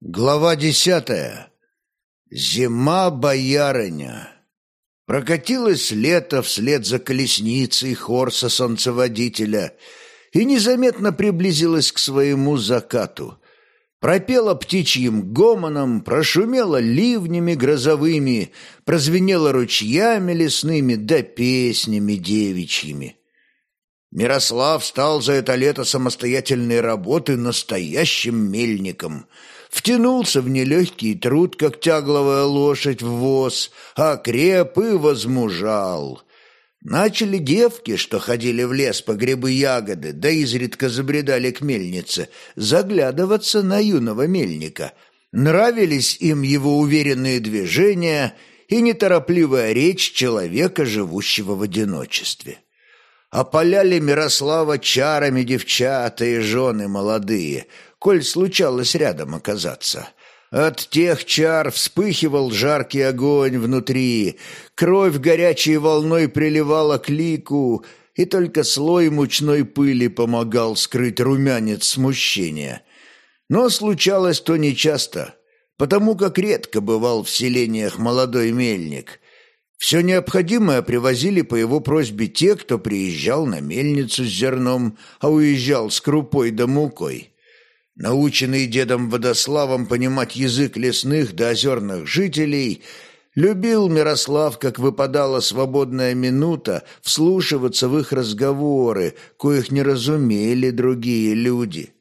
Глава десятая. Зима боярыня. Прокатилось лето вслед за колесницей Хорса солнцеводителя и незаметно приблизилась к своему закату. Пропела птичьим гомоном, прошумела ливнями грозовыми, прозвенела ручьями лесными да песнями девичьими. Мирослав стал за это лето самостоятельной работы настоящим мельником — втянулся в нелегкий труд, как тягловая лошадь в воз, а креп и возмужал. Начали девки, что ходили в лес по грибы-ягоды, да изредка забредали к мельнице, заглядываться на юного мельника. Нравились им его уверенные движения и неторопливая речь человека, живущего в одиночестве опаляли Мирослава чарами девчата и жены молодые, коль случалось рядом оказаться. От тех чар вспыхивал жаркий огонь внутри, кровь горячей волной приливала к лику, и только слой мучной пыли помогал скрыть румянец смущения. Но случалось то нечасто, потому как редко бывал в селениях молодой мельник. Все необходимое привозили по его просьбе те, кто приезжал на мельницу с зерном, а уезжал с крупой да мукой. Наученный дедом Водославом понимать язык лесных да озерных жителей, любил Мирослав, как выпадала свободная минута, вслушиваться в их разговоры, коих не разумели другие люди.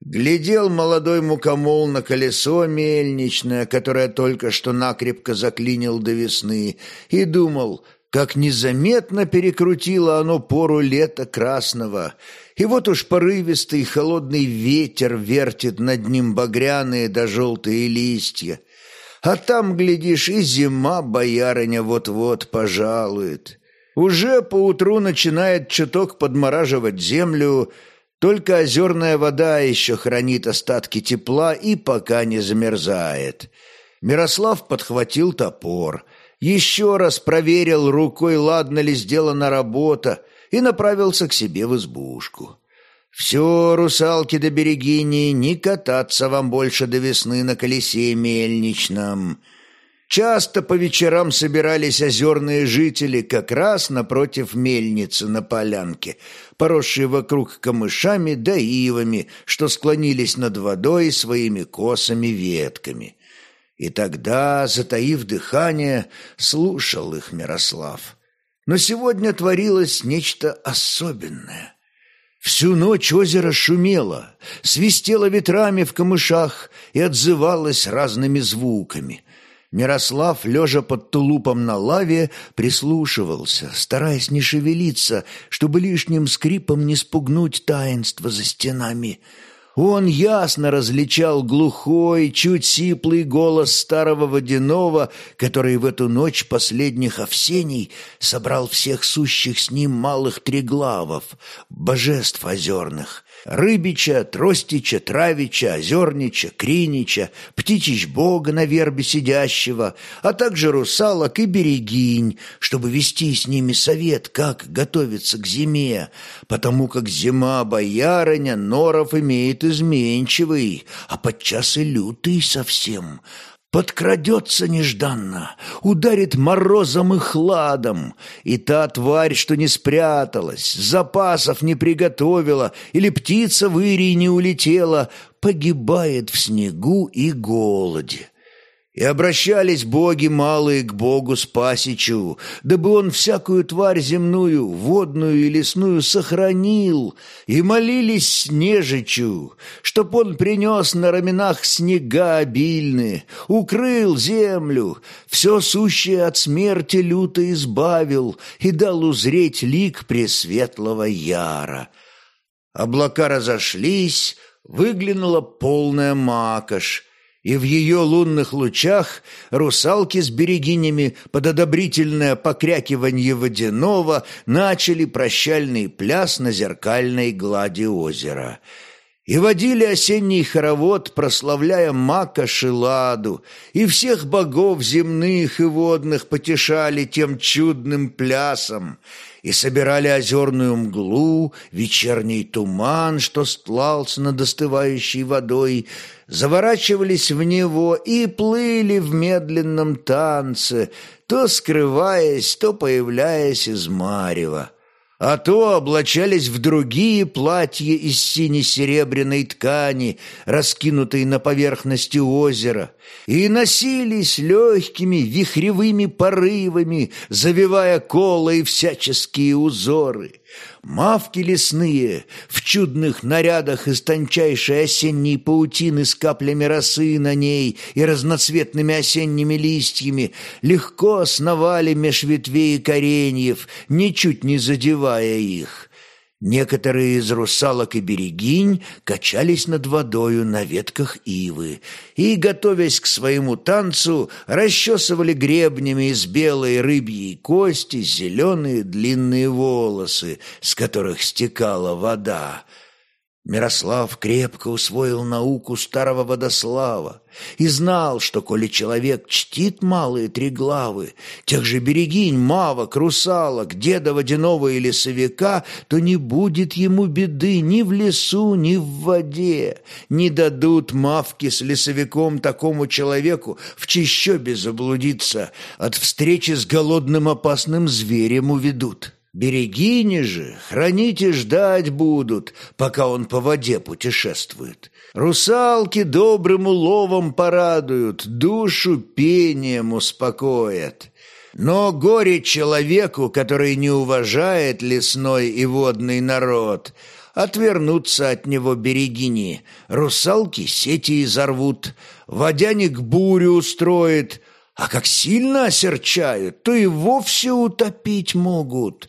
Глядел молодой мукомол на колесо мельничное, которое только что накрепко заклинил до весны, и думал, как незаметно перекрутило оно пору лета красного — и вот уж порывистый холодный ветер вертит над ним багряные да желтые листья. А там, глядишь, и зима боярыня вот-вот пожалует. Уже поутру начинает чуток подмораживать землю, только озерная вода еще хранит остатки тепла и пока не замерзает. Мирослав подхватил топор, еще раз проверил рукой, ладно ли сделана работа, и направился к себе в избушку. «Все, русалки да берегини, не кататься вам больше до весны на колесе мельничном». Часто по вечерам собирались озерные жители как раз напротив мельницы на полянке, поросшие вокруг камышами да ивами, что склонились над водой своими косами ветками. И тогда, затаив дыхание, слушал их Мирослав. Но сегодня творилось нечто особенное. Всю ночь озеро шумело, свистело ветрами в камышах и отзывалось разными звуками. Мирослав, лежа под тулупом на лаве, прислушивался, стараясь не шевелиться, чтобы лишним скрипом не спугнуть таинство за стенами — он ясно различал глухой, чуть сиплый голос старого водяного, который в эту ночь последних овсений собрал всех сущих с ним малых треглавов, божеств озерных, Рыбича, Тростича, Травича, Озернича, Кринича, Птичич Бога на вербе сидящего, а также русалок и берегинь, чтобы вести с ними совет, как готовиться к зиме, потому как зима боярыня норов имеет изменчивый, а подчас и лютый совсем, подкрадется нежданно, ударит морозом и хладом, и та тварь, что не спряталась, запасов не приготовила или птица в ирии не улетела, погибает в снегу и голоде. И обращались боги малые к богу Спасичу, дабы он всякую тварь земную, водную и лесную сохранил, и молились Снежичу, чтоб он принес на раменах снега обильные, укрыл землю, все сущее от смерти люто избавил и дал узреть лик пресветлого Яра. Облака разошлись, выглянула полная макошь, и в ее лунных лучах русалки с берегинями под одобрительное покрякивание водяного начали прощальный пляс на зеркальной глади озера. и водили осенний хоровод, прославляя Мака Шиладу, и всех богов земных и водных потешали тем чудным плясом, и собирали озерную мглу, вечерний туман, что стлался над остывающей водой, заворачивались в него и плыли в медленном танце, то скрываясь, то появляясь из марева а то облачались в другие платья из сине-серебряной ткани, раскинутой на поверхности озера, и носились легкими вихревыми порывами, завивая колы и всяческие узоры. Мавки лесные в чудных нарядах из тончайшей осенней паутины с каплями росы на ней и разноцветными осенними листьями легко сновали меж ветвей и кореньев, ничуть не задевая их. Некоторые из русалок и берегинь качались над водою на ветках ивы и, готовясь к своему танцу, расчесывали гребнями из белой рыбьей кости зеленые длинные волосы, с которых стекала вода. Мирослав крепко усвоил науку старого водослава и знал, что, коли человек чтит малые три главы, тех же берегинь, мавок, русалок, деда водяного и лесовика, то не будет ему беды ни в лесу, ни в воде. Не дадут мавки с лесовиком такому человеку в чищобе заблудиться, от встречи с голодным опасным зверем уведут». Берегини же, храните ждать будут, пока он по воде путешествует. Русалки добрым уловом порадуют, душу пением успокоят. Но горе человеку, который не уважает лесной и водный народ, отвернуться от него берегини. Русалки сети изорвут, водяник бурю устроит, а как сильно осерчают, то и вовсе утопить могут.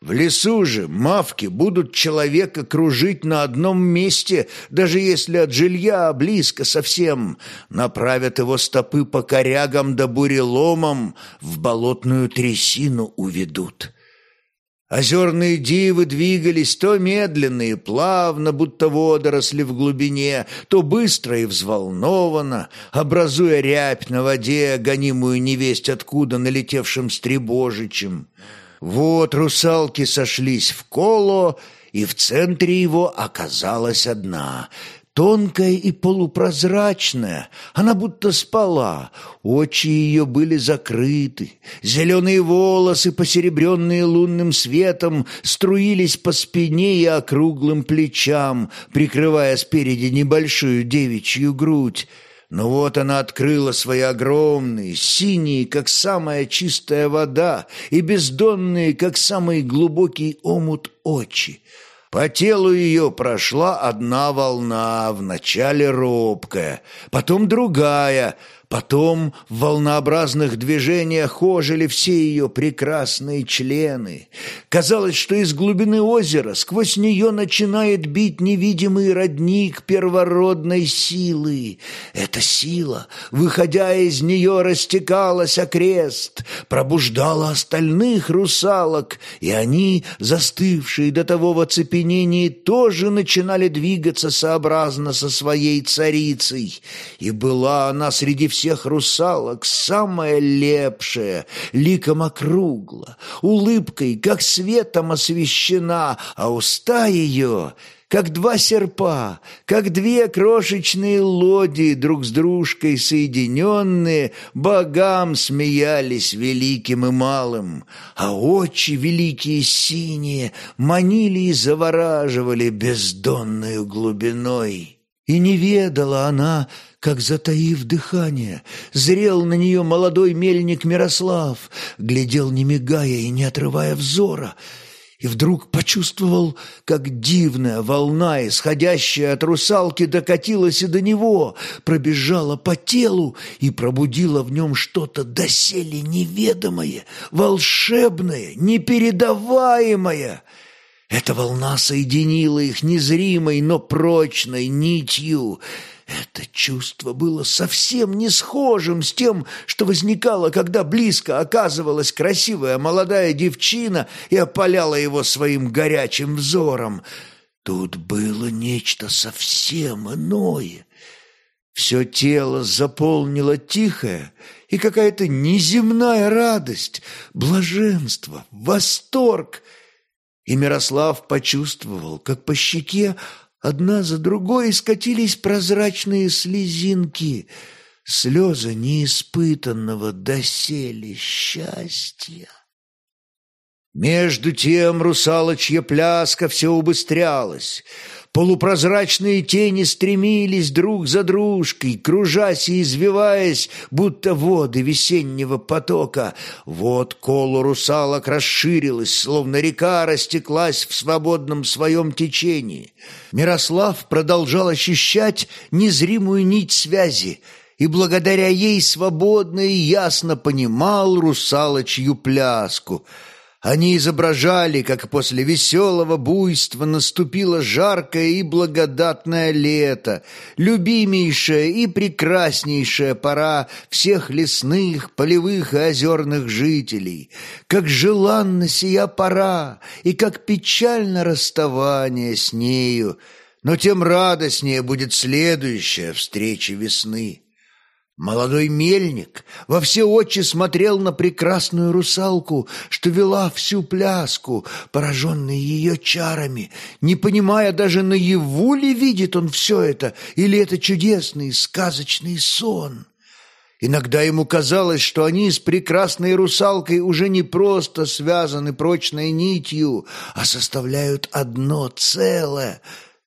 В лесу же мавки будут человека кружить на одном месте, даже если от жилья близко совсем, направят его стопы по корягам да буреломам, в болотную трясину уведут. Озерные дивы двигались то медленно и плавно, будто водоросли в глубине, то быстро и взволнованно, образуя рябь на воде, гонимую невесть откуда налетевшим стребожичем. Вот русалки сошлись в коло, и в центре его оказалась одна, тонкая и полупрозрачная. Она будто спала, очи ее были закрыты. Зеленые волосы, посеребренные лунным светом, струились по спине и округлым плечам, прикрывая спереди небольшую девичью грудь. Но вот она открыла свои огромные, синие, как самая чистая вода, и бездонные, как самый глубокий омут очи. По телу ее прошла одна волна, вначале робкая, потом другая, Потом в волнообразных движениях ожили все ее прекрасные члены. Казалось, что из глубины озера сквозь нее начинает бить невидимый родник первородной силы. Эта сила, выходя из нее, растекалась окрест, пробуждала остальных русалок, и они, застывшие до того в оцепенении, тоже начинали двигаться сообразно со своей царицей. И была она среди всех всех русалок самая лепшая, ликом округла, улыбкой, как светом освещена, а уста ее как два серпа, как две крошечные лодии, друг с дружкой соединенные, богам смеялись великим и малым, а очи великие синие манили и завораживали бездонную глубиной. И не ведала она, как, затаив дыхание, зрел на нее молодой мельник Мирослав, глядел, не мигая и не отрывая взора, и вдруг почувствовал, как дивная волна, исходящая от русалки, докатилась и до него, пробежала по телу и пробудила в нем что-то доселе неведомое, волшебное, непередаваемое. Эта волна соединила их незримой, но прочной нитью — это чувство было совсем не схожим с тем, что возникало, когда близко оказывалась красивая молодая девчина и опаляла его своим горячим взором. Тут было нечто совсем иное. Все тело заполнило тихое и какая-то неземная радость, блаженство, восторг. И Мирослав почувствовал, как по щеке одна за другой скатились прозрачные слезинки, слезы неиспытанного доселе счастья. Между тем русалочья пляска все убыстрялась. Полупрозрачные тени стремились друг за дружкой, кружась и извиваясь, будто воды весеннего потока. Вот колу русалок расширилась, словно река растеклась в свободном своем течении. Мирослав продолжал ощущать незримую нить связи, и благодаря ей свободно и ясно понимал русалочью пляску — они изображали, как после веселого буйства наступило жаркое и благодатное лето, любимейшая и прекраснейшая пора всех лесных, полевых и озерных жителей, как желанна сия пора и как печально расставание с нею, но тем радостнее будет следующая встреча весны. Молодой мельник во все очи смотрел на прекрасную русалку, что вела всю пляску, пораженный ее чарами, не понимая даже наяву ли видит он все это, или это чудесный сказочный сон. Иногда ему казалось, что они с прекрасной русалкой уже не просто связаны прочной нитью, а составляют одно целое,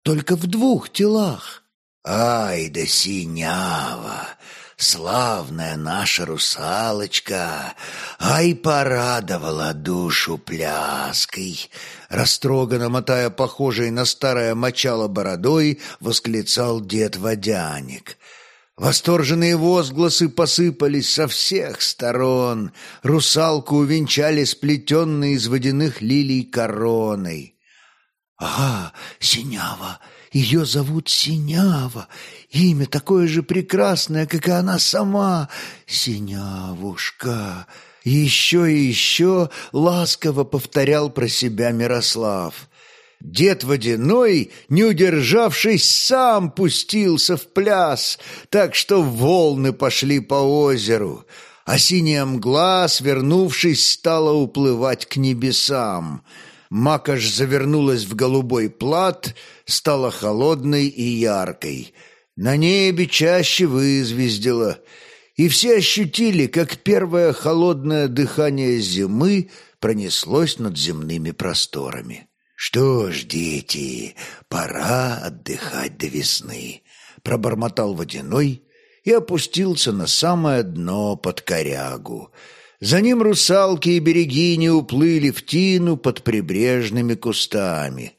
только в двух телах. Ай да синява! Славная наша русалочка, ай порадовала душу пляской!» Растроганно мотая похожей на старое мочало бородой, восклицал дед Водяник. Восторженные возгласы посыпались со всех сторон. Русалку увенчали сплетенной из водяных лилий короной. «Ага, синява!» Ее зовут Синява, имя такое же прекрасное, как и она сама, Синявушка. Еще и еще ласково повторял про себя Мирослав. Дед Водяной, не удержавшись, сам пустился в пляс, так что волны пошли по озеру, а синяя мгла, свернувшись, стала уплывать к небесам — Макаш завернулась в голубой плат, стала холодной и яркой. На небе чаще вызвездила, и все ощутили, как первое холодное дыхание зимы пронеслось над земными просторами. «Что ж, дети, пора отдыхать до весны», — пробормотал водяной и опустился на самое дно под корягу — за ним русалки и берегини уплыли в тину под прибрежными кустами.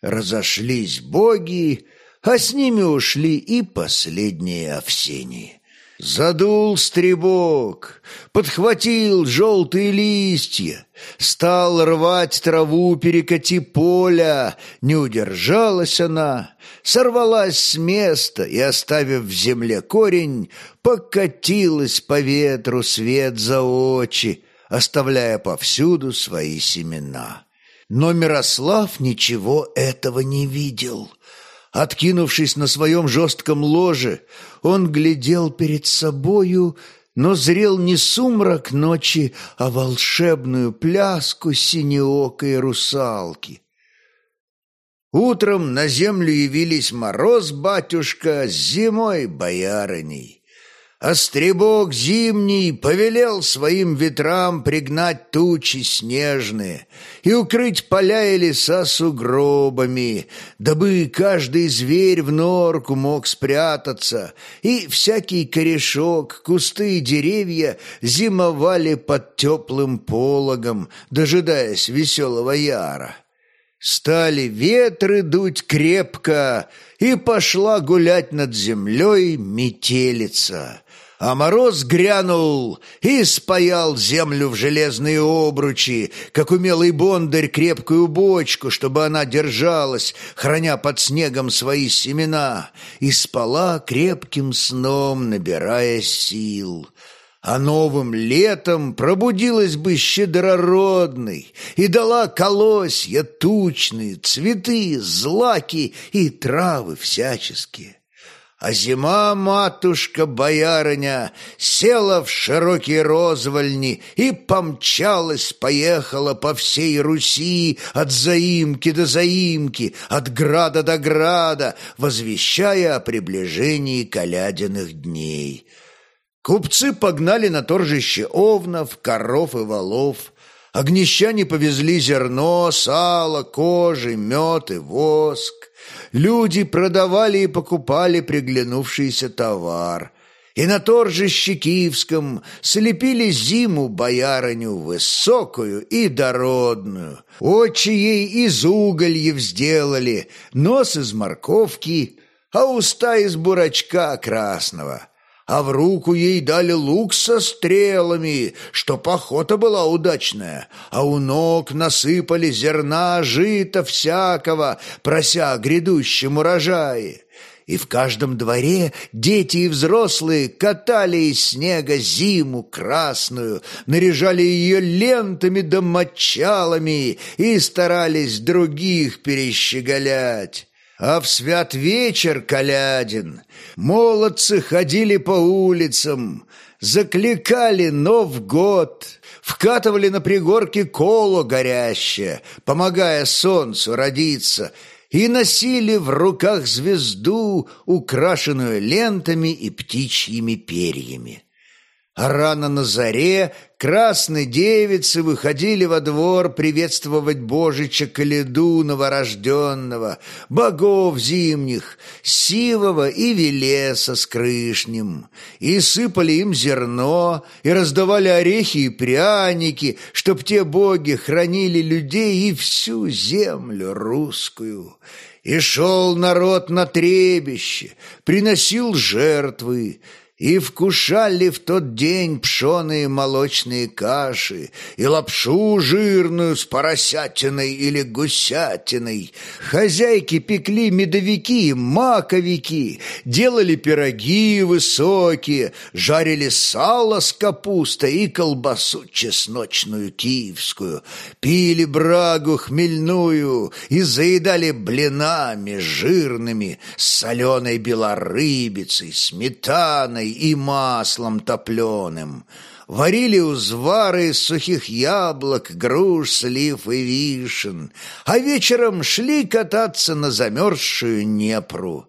Разошлись боги, а с ними ушли и последние овсении. Задул стребок, подхватил желтые листья, стал рвать траву перекати поля. Не удержалась она, сорвалась с места и, оставив в земле корень, покатилась по ветру свет за очи, оставляя повсюду свои семена. Но Мирослав ничего этого не видел — Откинувшись на своем жестком ложе, он глядел перед собою, но зрел не сумрак ночи, а волшебную пляску синеокой русалки. Утром на землю явились мороз, батюшка, зимой боярыней. Остребок зимний повелел своим ветрам пригнать тучи снежные и укрыть поля и леса сугробами, дабы каждый зверь в норку мог спрятаться, и всякий корешок, кусты и деревья зимовали под теплым пологом, дожидаясь веселого яра. Стали ветры дуть крепко, и пошла гулять над землей метелица а мороз грянул и спаял землю в железные обручи, как умелый бондарь крепкую бочку, чтобы она держалась, храня под снегом свои семена, и спала крепким сном, набирая сил. А новым летом пробудилась бы щедрородной и дала колосья тучные, цветы, злаки и травы всяческие. А зима, матушка-боярыня, села в широкие розвольни и помчалась, поехала по всей Руси от заимки до заимки, от града до града, возвещая о приближении колядиных дней. Купцы погнали на торжище овнов, коров и волов, огнещане повезли зерно, сало, кожи, мед и воск. Люди продавали и покупали приглянувшийся товар. И на торжище Киевском слепили зиму боярыню высокую и дородную. Очи ей из угольев сделали, нос из морковки, а уста из бурачка красного а в руку ей дали лук со стрелами, что охота была удачная, а у ног насыпали зерна, жита всякого, прося о грядущем урожае. И в каждом дворе дети и взрослые катали из снега зиму красную, наряжали ее лентами да мочалами и старались других перещеголять. А в свят вечер колядин молодцы ходили по улицам, закликали Нов год, вкатывали на пригорке коло горящее, помогая солнцу родиться, и носили в руках звезду, украшенную лентами и птичьими перьями. Рано на заре красные девицы выходили во двор приветствовать Божича Каледу новорожденного, богов зимних, Сивого и Велеса с Крышнем, и сыпали им зерно, и раздавали орехи и пряники, чтоб те боги хранили людей и всю землю русскую. И шел народ на требище, приносил жертвы, и вкушали в тот день пшеные молочные каши и лапшу жирную с поросятиной или гусятиной. Хозяйки пекли медовики маковики, делали пироги высокие, жарили сало с капустой и колбасу чесночную киевскую, пили брагу хмельную и заедали блинами жирными с соленой белорыбицей, сметаной, водкой и маслом топленым. Варили узвары из сухих яблок, груш, слив и вишен, а вечером шли кататься на замерзшую Непру.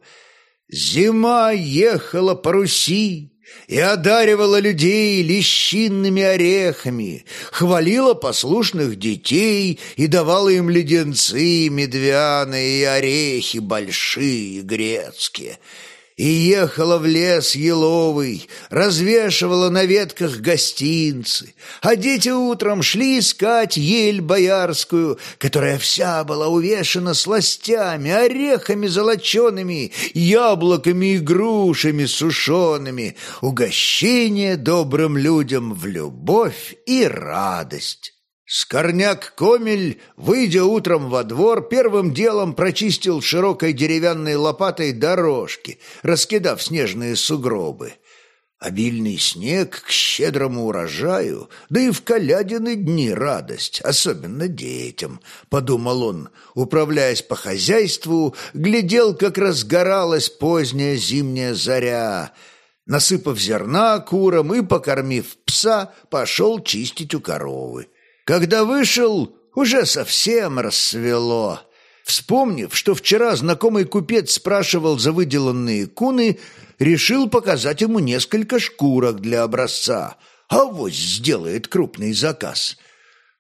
Зима ехала по Руси, и одаривала людей лещинными орехами, хвалила послушных детей и давала им леденцы медвяные и орехи большие грецкие — и ехала в лес еловый, развешивала на ветках гостинцы, а дети утром шли искать ель боярскую, которая вся была увешана сластями, орехами золочеными, яблоками и грушами сушеными, угощение добрым людям в любовь и радость. Скорняк Комель, выйдя утром во двор, первым делом прочистил широкой деревянной лопатой дорожки, раскидав снежные сугробы. Обильный снег к щедрому урожаю, да и в колядины дни радость, особенно детям, — подумал он, управляясь по хозяйству, глядел, как разгоралась поздняя зимняя заря. Насыпав зерна курам и покормив пса, пошел чистить у коровы. Когда вышел, уже совсем рассвело. Вспомнив, что вчера знакомый купец спрашивал за выделанные куны, решил показать ему несколько шкурок для образца. А вот сделает крупный заказ.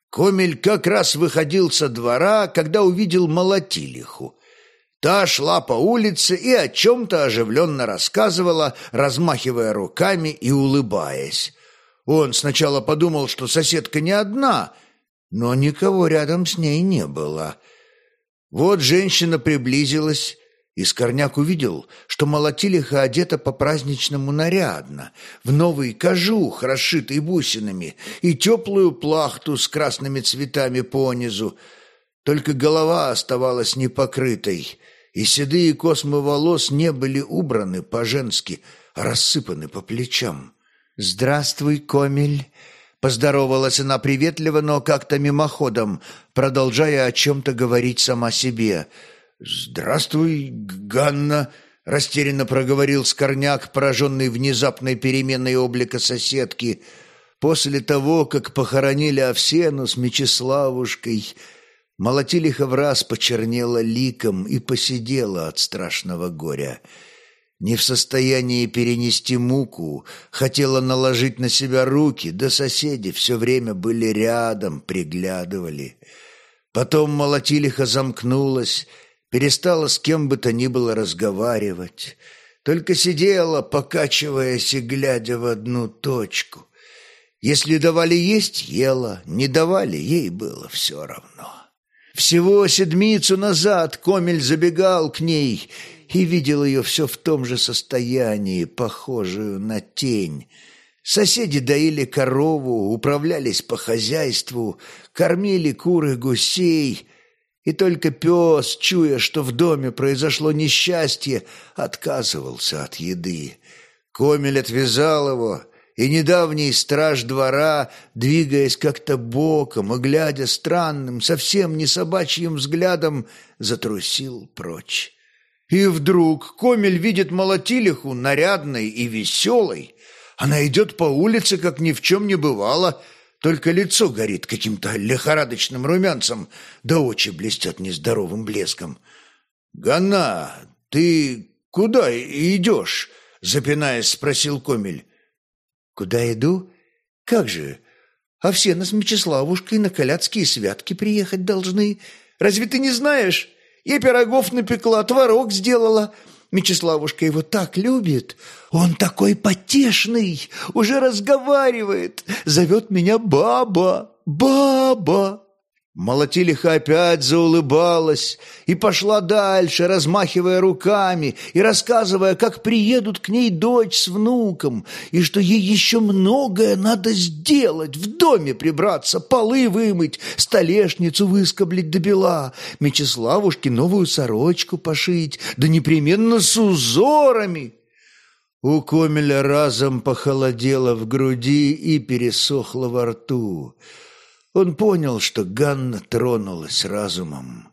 Комель как раз выходил со двора, когда увидел молотилиху. Та шла по улице и о чем-то оживленно рассказывала, размахивая руками и улыбаясь. Он сначала подумал, что соседка не одна, но никого рядом с ней не было. Вот женщина приблизилась, и Скорняк увидел, что молотилиха одета по-праздничному нарядно, в новый кожух, расшитый бусинами, и теплую плахту с красными цветами понизу. Только голова оставалась непокрытой, и седые космы волос не были убраны по-женски, а рассыпаны по плечам. «Здравствуй, Комель!» Поздоровалась она приветливо, но как-то мимоходом, продолжая о чем-то говорить сама себе. «Здравствуй, Ганна!» — растерянно проговорил Скорняк, пораженный внезапной переменой облика соседки. После того, как похоронили Овсену с Мечиславушкой, Молотилиха в раз почернела ликом и посидела от страшного горя — не в состоянии перенести муку, хотела наложить на себя руки, да соседи все время были рядом, приглядывали. Потом молотилиха замкнулась, перестала с кем бы то ни было разговаривать, только сидела, покачиваясь и глядя в одну точку. Если давали есть, ела, не давали, ей было все равно. Всего седмицу назад Комель забегал к ней — и видел ее все в том же состоянии, похожую на тень. Соседи доили корову, управлялись по хозяйству, кормили куры гусей, и только пес, чуя, что в доме произошло несчастье, отказывался от еды. Комель отвязал его, и недавний страж двора, двигаясь как-то боком и глядя странным, совсем не собачьим взглядом, затрусил прочь. И вдруг Комель видит молотилиху, нарядной и веселой. Она идет по улице, как ни в чем не бывало, только лицо горит каким-то лихорадочным румянцем, да очи блестят нездоровым блеском. «Гана, ты куда идешь?» — запинаясь, спросил Комель. «Куда иду? Как же? А все нас Мечиславушкой на колядские святки приехать должны. Разве ты не знаешь?» Я пирогов напекла, творог сделала. Мечиславушка его так любит. Он такой потешный, уже разговаривает. Зовет меня баба, баба. Молотилиха опять заулыбалась и пошла дальше, размахивая руками и рассказывая, как приедут к ней дочь с внуком, и что ей еще многое надо сделать, в доме прибраться, полы вымыть, столешницу выскоблить до бела, Мечиславушке новую сорочку пошить, да непременно с узорами. У Комеля разом похолодело в груди и пересохло во рту. Он понял, что Ганна тронулась разумом.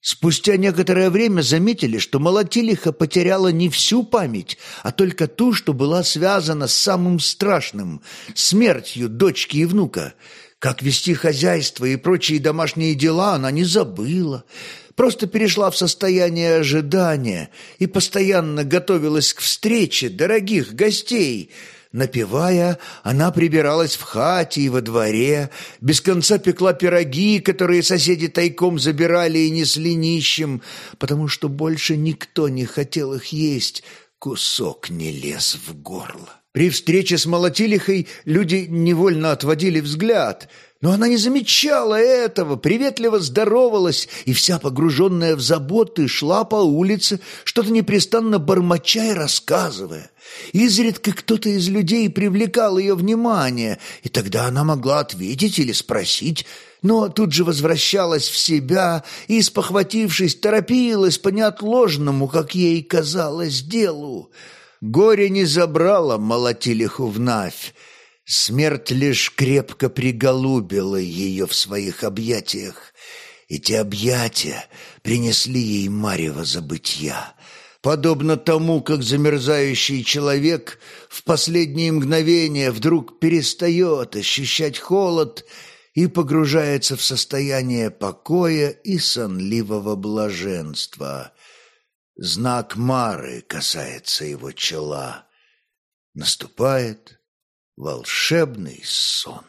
Спустя некоторое время заметили, что Молотилиха потеряла не всю память, а только ту, что была связана с самым страшным – смертью дочки и внука. Как вести хозяйство и прочие домашние дела она не забыла, просто перешла в состояние ожидания и постоянно готовилась к встрече дорогих гостей – Напевая, она прибиралась в хате и во дворе, без конца пекла пироги, которые соседи тайком забирали и несли нищим, потому что больше никто не хотел их есть, кусок не лез в горло. При встрече с Молотилихой люди невольно отводили взгляд – но она не замечала этого, приветливо здоровалась и вся погруженная в заботы шла по улице, что-то непрестанно бормоча и рассказывая. Изредка кто-то из людей привлекал ее внимание, и тогда она могла ответить или спросить, но тут же возвращалась в себя и, спохватившись, торопилась по неотложному, как ей казалось, делу. Горе не забрало молотилиху в Смерть лишь крепко приголубила ее в своих объятиях. Эти объятия принесли ей марево забытья, подобно тому, как замерзающий человек в последние мгновения вдруг перестает ощущать холод и погружается в состояние покоя и сонливого блаженства. Знак Мары касается его чела. Наступает волшебный сон.